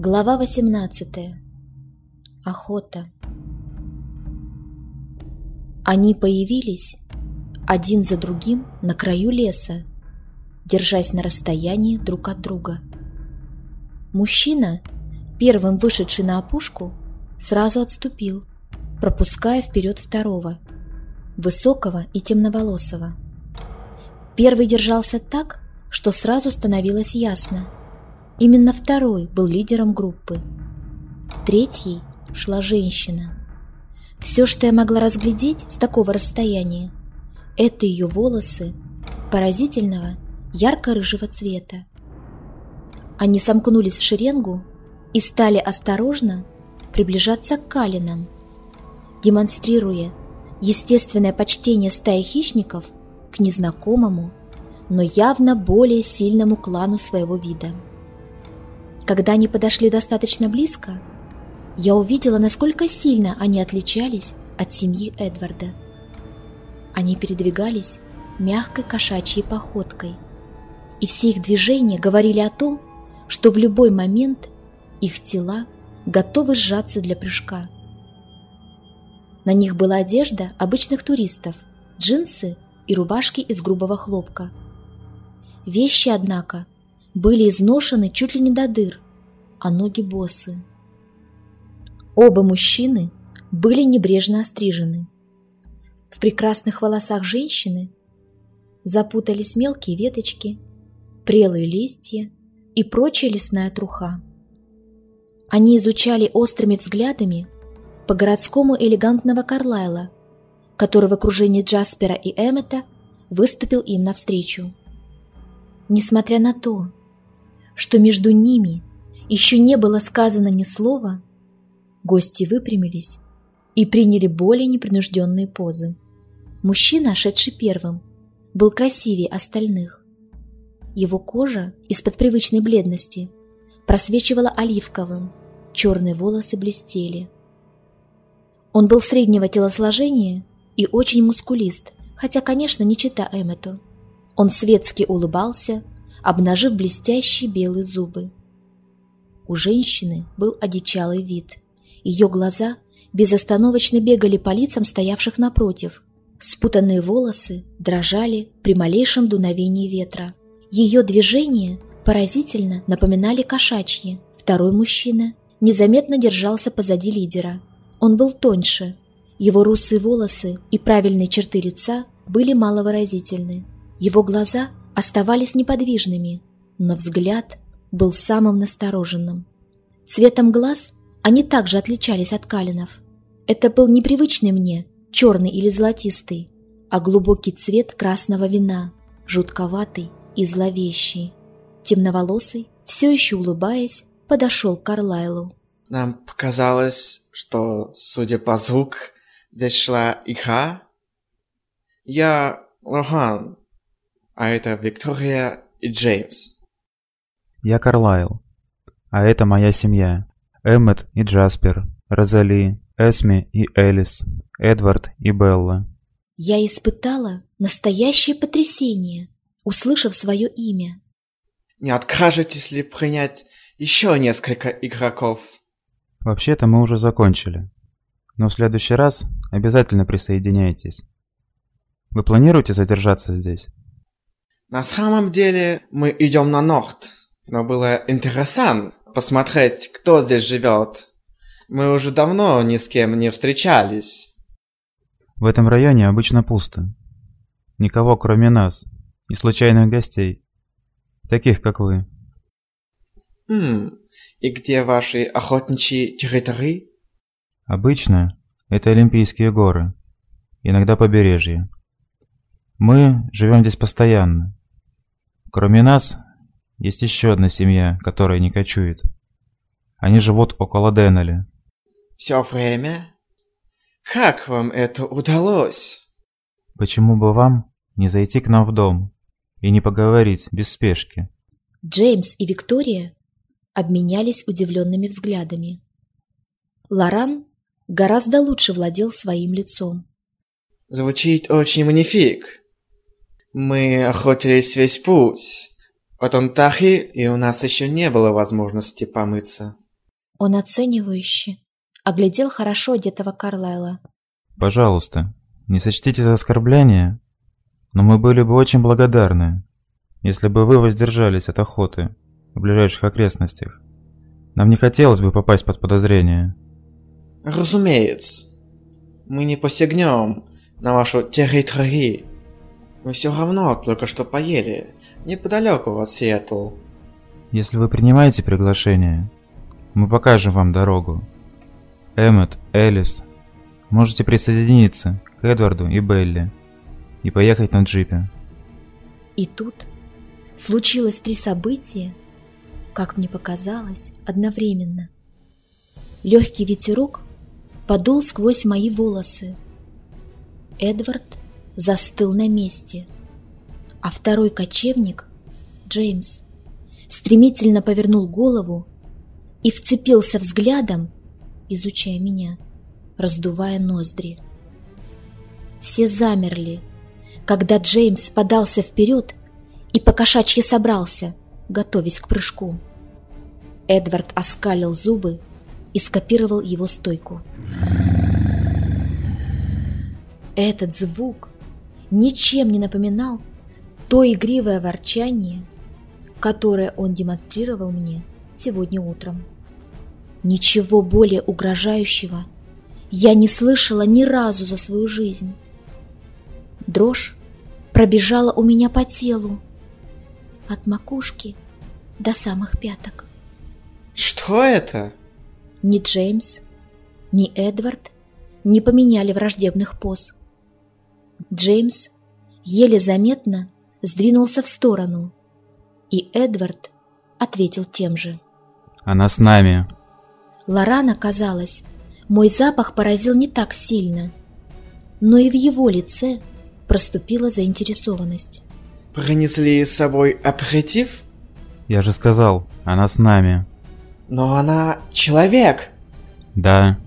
Глава 18. Охота. Они появились один за другим на краю леса, держась на расстоянии друг от друга. Мужчина, первым вышедший на опушку, сразу отступил, пропуская вперед второго, высокого и темноволосого. Первый держался так, что сразу становилось ясно – Именно второй был лидером группы. Третьей шла женщина. Все, что я могла разглядеть с такого расстояния, это ее волосы поразительного ярко-рыжего цвета. Они сомкнулись в шеренгу и стали осторожно приближаться к калинам, демонстрируя естественное почтение стаи хищников к незнакомому, но явно более сильному клану своего вида. Когда они подошли достаточно близко, я увидела, насколько сильно они отличались от семьи Эдварда. Они передвигались мягкой кошачьей походкой, и все их движения говорили о том, что в любой момент их тела готовы сжаться для прыжка. На них была одежда обычных туристов, джинсы и рубашки из грубого хлопка. Вещи, однако, были изношены чуть ли не до дыр, а ноги босы. Оба мужчины были небрежно острижены. В прекрасных волосах женщины запутались мелкие веточки, прелые листья и прочая лесная труха. Они изучали острыми взглядами по городскому элегантного Карлайла, который в окружении Джаспера и Эммета выступил им навстречу. Несмотря на то, что между ними еще не было сказано ни слова, гости выпрямились и приняли более непринужденные позы. Мужчина, шедший первым, был красивее остальных. Его кожа из-под привычной бледности просвечивала оливковым, черные волосы блестели. Он был среднего телосложения и очень мускулист, хотя, конечно, не чита Эммету. Он светски улыбался, обнажив блестящие белые зубы. У женщины был одичалый вид. Ее глаза безостановочно бегали по лицам стоявших напротив. Спутанные волосы дрожали при малейшем дуновении ветра. Ее движения поразительно напоминали кошачьи. Второй мужчина незаметно держался позади лидера. Он был тоньше. Его русые волосы и правильные черты лица были маловыразительны. Его глаза оставались неподвижными, но взгляд был самым настороженным. Цветом глаз они также отличались от калинов. Это был непривычный мне, черный или золотистый, а глубокий цвет красного вина, жутковатый и зловещий. Темноволосый, все еще улыбаясь, подошел к Карлайлу. Нам показалось, что, судя по звуку, здесь шла игра. Я Лохан, а это Виктория и Джеймс. Я Карлайл. А это моя семья. Эммет и Джаспер, Розали, Эсми и Элис, Эдвард и Белла. Я испытала настоящее потрясение, услышав свое имя. Не откажетесь ли принять еще несколько игроков? Вообще-то мы уже закончили. Но в следующий раз обязательно присоединяйтесь. Вы планируете задержаться здесь? На самом деле мы идем на Норд. Но было интересно посмотреть, кто здесь живет. Мы уже давно ни с кем не встречались. В этом районе обычно пусто. Никого, кроме нас, и случайных гостей. Таких, как вы. Хм, и где ваши охотничьи территории? Обычно это Олимпийские горы, иногда побережье. Мы живем здесь постоянно. Кроме нас, есть еще одна семья, которая не кочует. Они живут около Деннеля. Все время? Как вам это удалось? Почему бы вам не зайти к нам в дом и не поговорить без спешки? Джеймс и Виктория обменялись удивленными взглядами. Лоран гораздо лучше владел своим лицом. Звучит очень манифик. Мы охотились весь путь. От Антахи и у нас еще не было возможности помыться. Он оценивающе оглядел хорошо одетого Карлайла. Пожалуйста, не сочтите за оскорбление, но мы были бы очень благодарны, если бы вы воздержались от охоты в ближайших окрестностях. Нам не хотелось бы попасть под подозрение. Разумеется. Мы не посягнем на вашу территорию. Мы все равно только что поели, неподалеку от Сиэтл. Если вы принимаете приглашение, мы покажем вам дорогу. Эммет, Элис, можете присоединиться к Эдварду и Белли и поехать на джипе. И тут случилось три события, как мне показалось, одновременно. Легкий ветерок подул сквозь мои волосы. Эдвард застыл на месте, а второй кочевник, Джеймс, стремительно повернул голову и вцепился взглядом, изучая меня, раздувая ноздри. Все замерли, когда Джеймс подался вперед и покошачьи собрался, готовясь к прыжку. Эдвард оскалил зубы и скопировал его стойку. Этот звук ничем не напоминал то игривое ворчание, которое он демонстрировал мне сегодня утром. Ничего более угрожающего я не слышала ни разу за свою жизнь. Дрожь пробежала у меня по телу, от макушки до самых пяток. Что это? Ни Джеймс, ни Эдвард не поменяли враждебных поз. Джеймс еле заметно сдвинулся в сторону, и Эдвард ответил тем же. Она с нами. Лорана, казалось, мой запах поразил не так сильно, но и в его лице проступила заинтересованность. Принесли с собой аперитив? Я же сказал, она с нами. Но она человек. Да,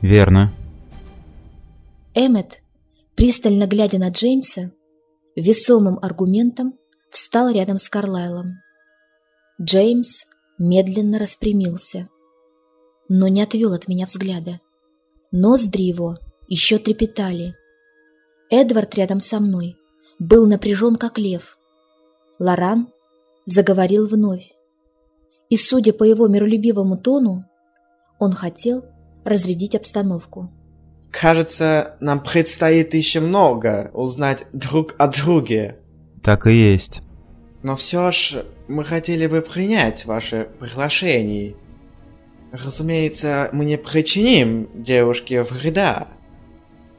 верно. Эммет, пристально глядя на Джеймса, весомым аргументом встал рядом с Карлайлом. Джеймс медленно распрямился, но не отвел от меня взгляда. Ноздри его еще трепетали. Эдвард рядом со мной был напряжен, как лев. Лоран заговорил вновь и, судя по его миролюбивому тону, он хотел разрядить обстановку. Кажется, нам предстоит еще много узнать друг о друге. Так и есть. Но все ж мы хотели бы принять ваше приглашение. Разумеется, мы не причиним девушке вреда.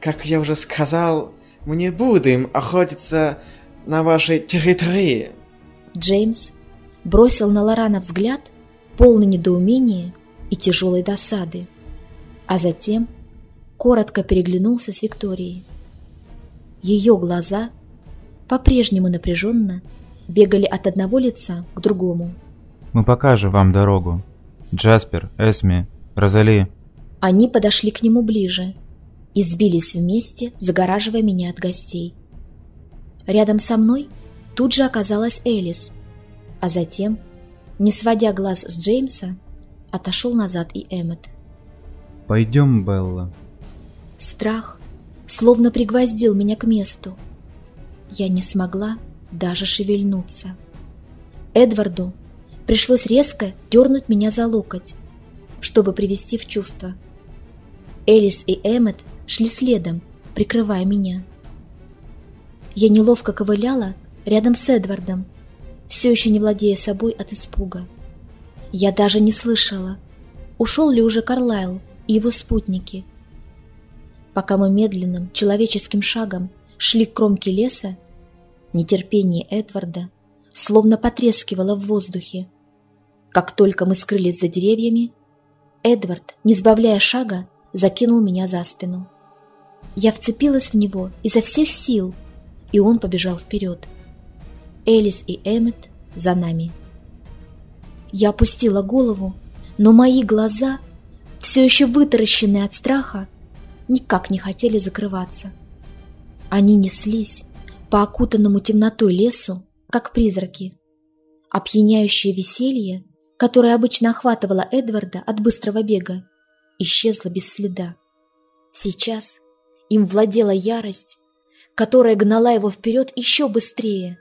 Как я уже сказал, мы не будем охотиться на вашей территории. Джеймс бросил на Лорана взгляд, полный недоумения и тяжелой досады, а затем коротко переглянулся с Викторией. Ее глаза по-прежнему напряженно бегали от одного лица к другому. Мы покажем вам дорогу. Джаспер, Эсми, Розали. Они подошли к нему ближе и сбились вместе, загораживая меня от гостей. Рядом со мной тут же оказалась Элис, а затем, не сводя глаз с Джеймса, отошел назад и Эммет. «Пойдем, Белла». Страх словно пригвоздил меня к месту. Я не смогла даже шевельнуться. Эдварду пришлось резко дернуть меня за локоть, чтобы привести в чувство. Элис и Эммет шли следом, прикрывая меня. Я неловко ковыляла рядом с Эдвардом, все еще не владея собой от испуга. Я даже не слышала, ушел ли уже Карлайл и его спутники. Пока мы медленным человеческим шагом шли к кромке леса, нетерпение Эдварда словно потрескивало в воздухе. Как только мы скрылись за деревьями, Эдвард, не сбавляя шага, закинул меня за спину. Я вцепилась в него изо всех сил, и он побежал вперед. Элис и Эммет за нами. Я опустила голову, но мои глаза, все еще вытаращенные от страха, никак не хотели закрываться. Они неслись по окутанному темнотой лесу, как призраки. Опьяняющее веселье, которая обычно охватывала Эдварда от быстрого бега, исчезла без следа. Сейчас им владела ярость, которая гнала его вперед еще быстрее.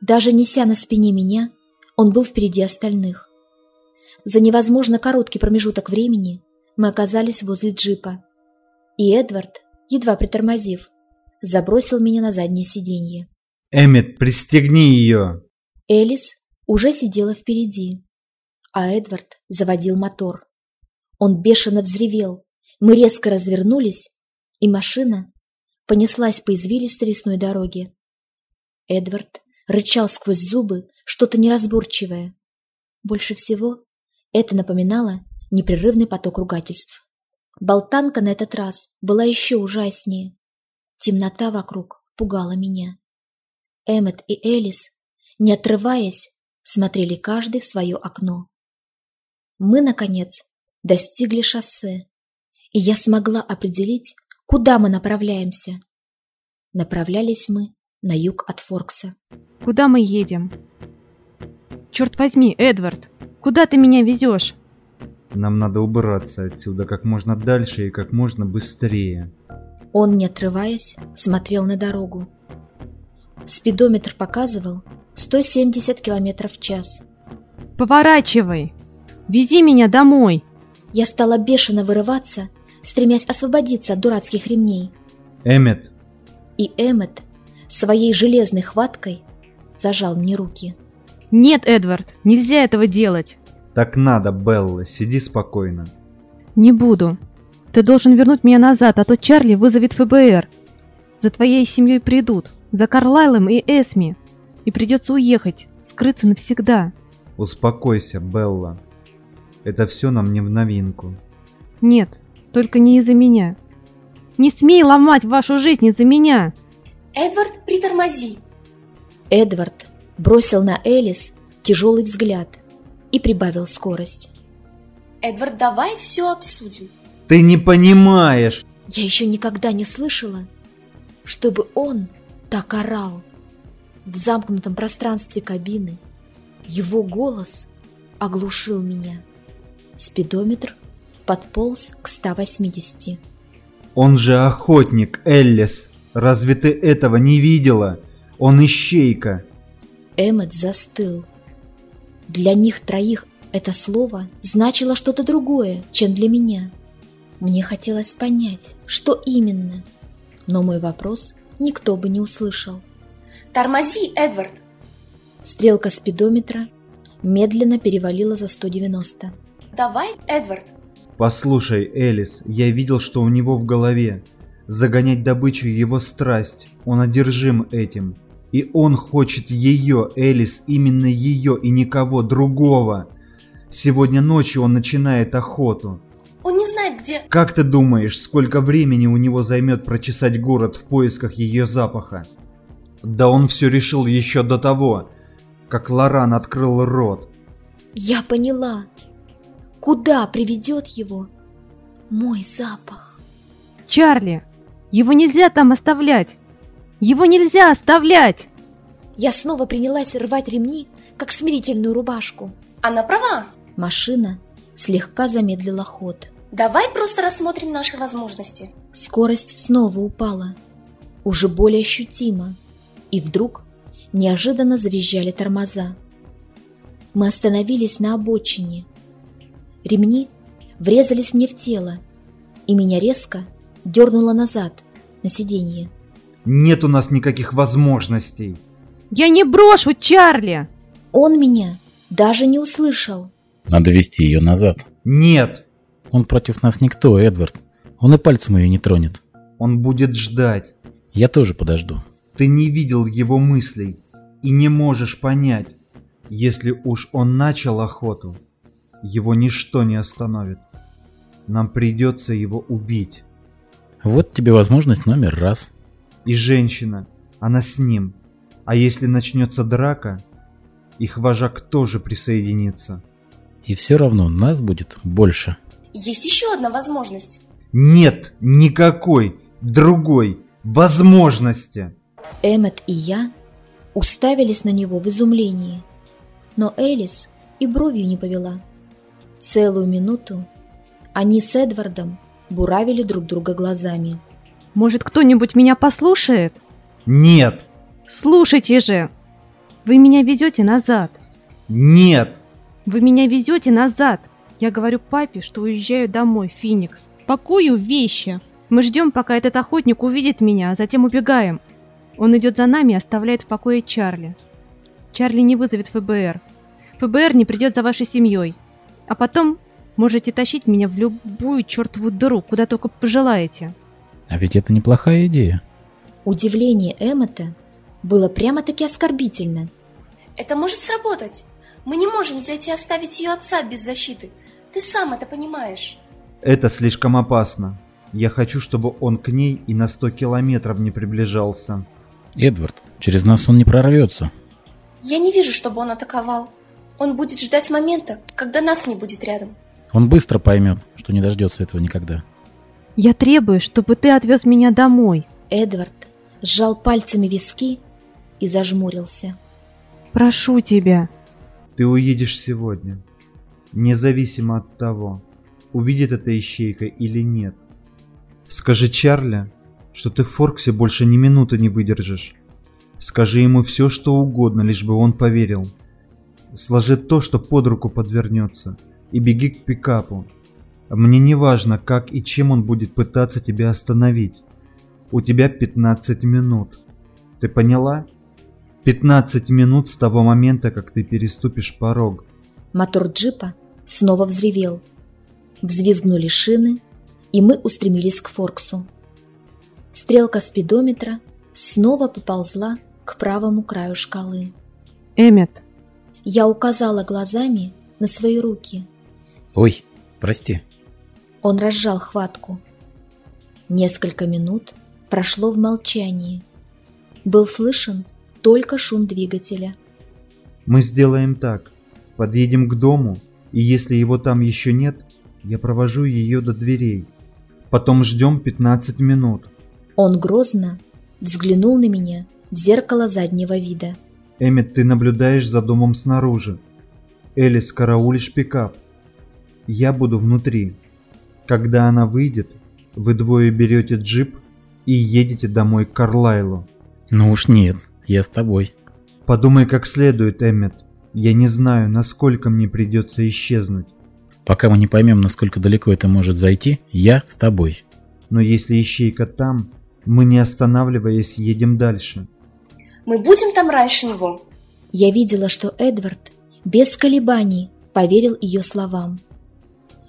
Даже неся на спине меня, он был впереди остальных. За невозможно короткий промежуток времени мы оказались возле джипа. И Эдвард, едва притормозив, забросил меня на заднее сиденье. «Эммет, пристегни ее!» Элис уже сидела впереди, а Эдвард заводил мотор. Он бешено взревел, мы резко развернулись, и машина понеслась по извилистой лесной дороге. Эдвард рычал сквозь зубы что-то неразборчивое. Больше всего это напоминало непрерывный поток ругательств. Болтанка на этот раз была еще ужаснее. Темнота вокруг пугала меня. Эммет и Элис, не отрываясь, смотрели каждый в свое окно. Мы, наконец, достигли шоссе, и я смогла определить, куда мы направляемся. Направлялись мы на юг от Форкса. Куда мы едем? Черт возьми, Эдвард, куда ты меня везешь? Нам надо убраться отсюда как можно дальше и как можно быстрее. Он, не отрываясь, смотрел на дорогу. Спидометр показывал 170 км в час. Поворачивай! Вези меня домой! Я стала бешено вырываться, стремясь освободиться от дурацких ремней. Эммет! И Эммет своей железной хваткой зажал мне руки. Нет, Эдвард, нельзя этого делать. Так надо, Белла, сиди спокойно. Не буду. Ты должен вернуть меня назад, а то Чарли вызовет ФБР. За твоей семьей придут, за Карлайлом и Эсми. И придется уехать, скрыться навсегда. Успокойся, Белла. Это все нам не в новинку. Нет, только не из-за меня. Не смей ломать вашу жизнь из-за меня. Эдвард, притормози. Эдвард бросил на Элис тяжелый взгляд и прибавил скорость. Эдвард, давай все обсудим. Ты не понимаешь. Я еще никогда не слышала, чтобы он так орал. В замкнутом пространстве кабины его голос оглушил меня. Спидометр подполз к 180. Он же охотник, Эллис. Разве ты этого не видела? Он ищейка. Эммет застыл. Для них троих это слово значило что-то другое, чем для меня. Мне хотелось понять, что именно, но мой вопрос никто бы не услышал. Тормози, Эдвард! Стрелка спидометра медленно перевалила за 190. Давай, Эдвард! Послушай, Элис, я видел, что у него в голове. Загонять добычу его страсть, он одержим этим. И он хочет ее, Элис, именно ее и никого другого. Сегодня ночью он начинает охоту. Он не знает, где... Как ты думаешь, сколько времени у него займет прочесать город в поисках ее запаха? Да он все решил еще до того, как Лоран открыл рот. Я поняла. Куда приведет его мой запах? Чарли, его нельзя там оставлять. Его нельзя оставлять. Я снова принялась рвать ремни, как смирительную рубашку. Она права. Машина слегка замедлила ход. Давай просто рассмотрим наши возможности. Скорость снова упала, уже более ощутимо. И вдруг неожиданно завизжали тормоза. Мы остановились на обочине. Ремни врезались мне в тело, и меня резко дернуло назад на сиденье. Нет у нас никаких возможностей. Я не брошу Чарли! Он меня даже не услышал. Надо вести ее назад. Нет, Он против нас никто, Эдвард. Он и пальцем ее не тронет. он будет ждать. Я тоже подожду. Ты не видел его мыслей и не можешь понять, если уж он начал охоту, его ничто не остановит. Нам придется его убить. Вот тебе возможность номер раз. И женщина, она с ним. А если начнется драка, их вожак тоже присоединится. И все равно нас будет больше. Есть еще одна возможность. Нет никакой другой возможности. Эммет и я уставились на него в изумлении. Но Элис и бровью не повела. Целую минуту они с Эдвардом буравили друг друга глазами. Может, кто-нибудь меня послушает? Нет! Слушайте же! Вы меня везете назад. Нет! Вы меня везете назад. Я говорю папе, что уезжаю домой, Феникс. Пакую вещи. Мы ждем, пока этот охотник увидит меня, а затем убегаем. Он идет за нами и оставляет в покое Чарли. Чарли не вызовет ФБР. ФБР не придет за вашей семьей. А потом можете тащить меня в любую чертову дыру, куда только пожелаете. А ведь это неплохая идея. Удивление Эммета было прямо-таки оскорбительно. Это может сработать. Мы не можем взять и оставить ее отца без защиты. Ты сам это понимаешь. Это слишком опасно. Я хочу, чтобы он к ней и на сто километров не приближался. Эдвард, через нас он не прорвется. Я не вижу, чтобы он атаковал. Он будет ждать момента, когда нас не будет рядом. Он быстро поймет, что не дождется этого никогда. Я требую, чтобы ты отвез меня домой. Эдвард сжал пальцами виски и зажмурился. Прошу тебя. Ты уедешь сегодня, независимо от того, увидит эта ищейка или нет. Скажи Чарли, что ты в Форксе больше ни минуты не выдержишь. Скажи ему все, что угодно, лишь бы он поверил. Сложи то, что под руку подвернется, и беги к пикапу. Мне не важно, как и чем он будет пытаться тебя остановить. У тебя 15 минут. Ты поняла? 15 минут с того момента, как ты переступишь порог. Мотор джипа снова взревел. Взвизгнули шины, и мы устремились к Форксу. Стрелка спидометра снова поползла к правому краю шкалы. Эммет, Я указала глазами на свои руки. Ой, прости. Он разжал хватку. Несколько минут прошло в молчании. Был слышен только шум двигателя. Мы сделаем так. Подъедем к дому, и если его там еще нет, я провожу ее до дверей. Потом ждем 15 минут. Он грозно взглянул на меня в зеркало заднего вида. Эммет, ты наблюдаешь за домом снаружи. Элис, караулишь пикап. Я буду внутри. Когда она выйдет, вы двое берете джип и едете домой к Карлайлу. Ну уж нет, я с тобой. Подумай как следует, Эммет. Я не знаю, насколько мне придется исчезнуть. Пока мы не поймем, насколько далеко это может зайти, я с тобой. Но если ищейка там, мы не останавливаясь едем дальше. Мы будем там раньше него. Я видела, что Эдвард без колебаний поверил ее словам.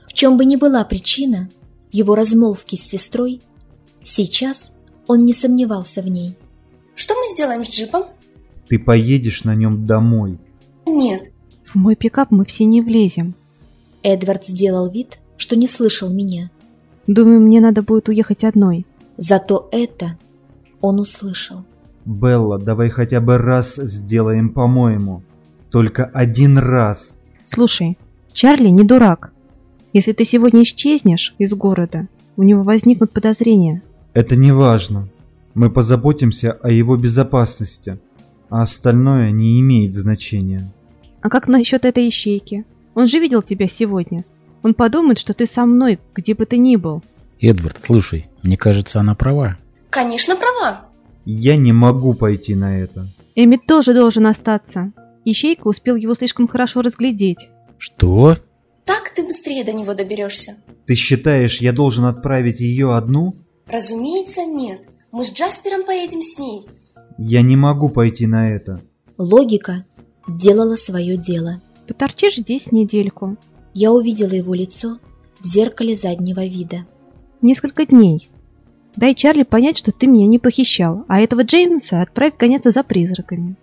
В чем бы ни была причина его размолвки с сестрой, сейчас он не сомневался в ней. Что мы сделаем с джипом? Ты поедешь на нем домой. Нет. в мой пикап мы все не влезем. Эдвард сделал вид, что не слышал меня. Думаю, мне надо будет уехать одной. Зато это он услышал. Белла, давай хотя бы раз сделаем по-моему. Только один раз. Слушай, Чарли не дурак. Если ты сегодня исчезнешь из города, у него возникнут подозрения. Это не важно. Мы позаботимся о его безопасности, а остальное не имеет значения. А как насчет этой ищейки? Он же видел тебя сегодня. Он подумает, что ты со мной, где бы ты ни был. Эдвард, слушай, мне кажется, она права. Конечно, права. Я не могу пойти на это. Эммит тоже должен остаться. Ищейка успел его слишком хорошо разглядеть. Что? Так ты быстрее до него доберешься. Ты считаешь, я должен отправить ее одну? Разумеется, нет. Мы с Джаспером поедем с ней. Я не могу пойти на это. Логика делала свое дело. Поторчишь здесь недельку. Я увидела его лицо в зеркале заднего вида. Несколько дней. Дай Чарли понять, что ты меня не похищал, а этого Джеймса отправь гоняться за призраками.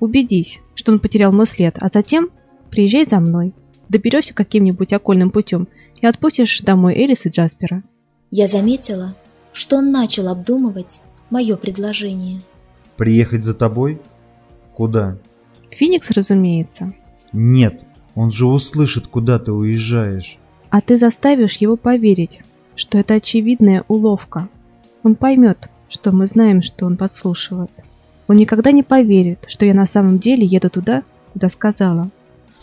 Убедись, что он потерял мой след, а затем приезжай за мной. Доберешься каким-нибудь окольным путем и отпустишь домой Элис и Джаспера. Я заметила, что он начал обдумывать мое предложение. Приехать за тобой? Куда? Феникс, разумеется. Нет, он же услышит, куда ты уезжаешь. А ты заставишь его поверить, что это очевидная уловка. Он поймет, что мы знаем, что он подслушивает. Он никогда не поверит, что я на самом деле еду туда, куда сказала.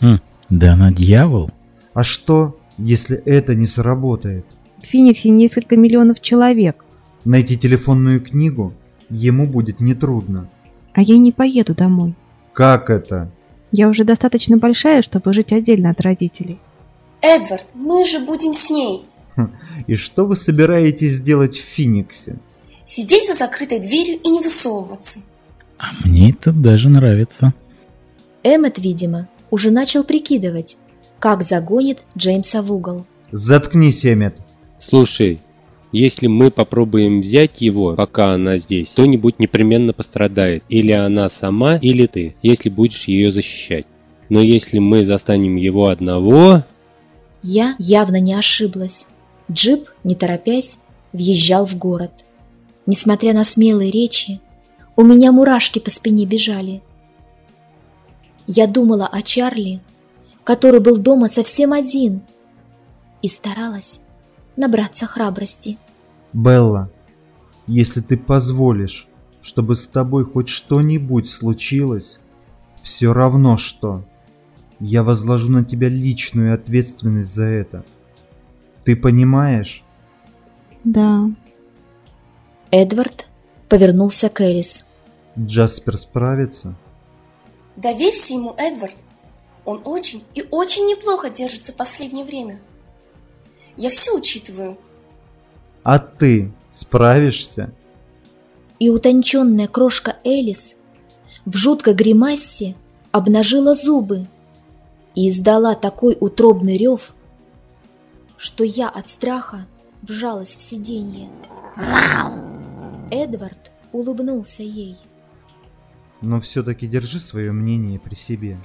Хм, Да она дьявол. А что, если это не сработает? В Фениксе несколько миллионов человек, Найти телефонную книгу ему будет нетрудно. а я не поеду домой. Как это? Я уже достаточно большая, чтобы жить отдельно от родителей. Эдвард, мы же будем с ней. И что вы собираетесь делать в Фениксе? Сидеть за закрытой дверью и не высовываться. А мне это даже нравится. Эммет, видимо, уже начал прикидывать, как загонит Джеймса в угол. Заткнись, Эммет. Слушай, если мы попробуем взять его, пока она здесь, кто-нибудь непременно пострадает. Или она сама, или ты, если будешь ее защищать. Но если мы застанем его одного... Я явно не ошиблась. Джип, не торопясь, въезжал в город. Несмотря на смелые речи, у меня мурашки по спине бежали. Я думала о Чарли, который был дома совсем один, и старалась набраться храбрости. Белла, если ты позволишь, чтобы с тобой хоть что-нибудь случилось, все равно что, я возложу на тебя личную ответственность за это. Ты понимаешь? Да, Эдвард повернулся к Элис. Джаспер справится? Доверься ему, Эдвард. Он очень и очень неплохо держится последнее время. Я все учитываю. А ты справишься? И утонченная крошка Элис в жуткой гримасе обнажила зубы и издала такой утробный рев, что я от страха вжалась в сиденье. Эдвард улыбнулся ей. Но все-таки держи свое мнение при себе.